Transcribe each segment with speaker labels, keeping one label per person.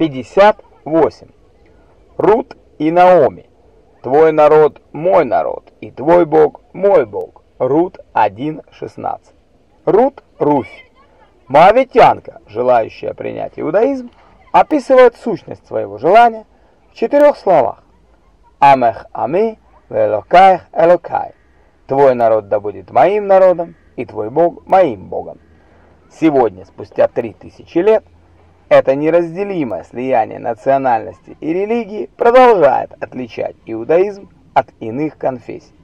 Speaker 1: 58. Рут и Наоми. Твой народ – мой народ, и твой Бог – мой Бог. Рут 1.16. Рут – Руфь. Моавитянка, желающая принять иудаизм, описывает сущность своего желания в четырех словах. Амех ами, велокаех элокай. Твой народ да будет моим народом, и твой Бог моим Богом. Сегодня, спустя три тысячи лет, это неразделимое слияние национальности и религии продолжает отличать иудаизм от иных конфессий.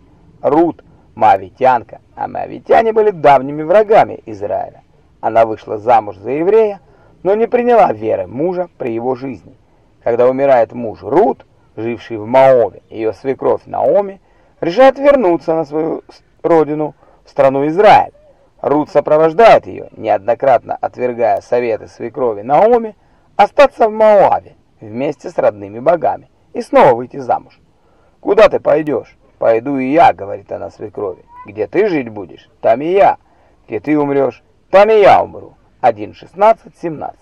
Speaker 1: Рут – моавитянка, а моавитяне были давними врагами Израиля. Она вышла замуж за еврея, но не приняла веры мужа при его жизни. Когда умирает муж Рут, живший в Маове, ее свекровь Наоми, решает вернуться на свою родину, в страну Израиль. Рут сопровождает ее, неоднократно отвергая советы свекрови Наоми, остаться в Моаве вместе с родными богами и снова выйти замуж. «Куда ты пойдешь?» «Пойду и я», — говорит она свекрови. «Где ты жить будешь? Там и я. Где ты умрешь? Там и я умру». 1.16.17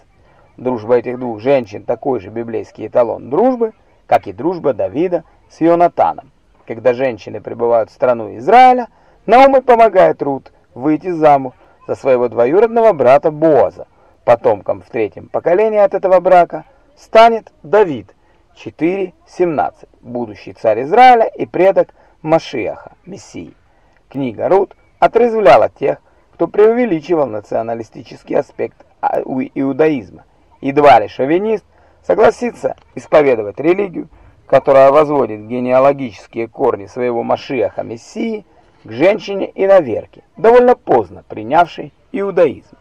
Speaker 1: Дружба этих двух женщин такой же библейский эталон дружбы, как и дружба Давида с Йонатаном. Когда женщины прибывают в страну Израиля, Наоми помогает Рут выйти замуж за своего двоюродного брата Боаза. Потомком в третьем поколении от этого брака станет Давид, 4.17, будущий царь Израиля и предок Машиаха, Мессии. Книга Рут отрезвляла тех, кто преувеличивал националистический аспект иудаизма. Едва ли шовинист согласится исповедовать религию, которая возводит генеалогические корни своего Машиаха Мессии к женщине-иноверке, довольно поздно принявшей иудаизм.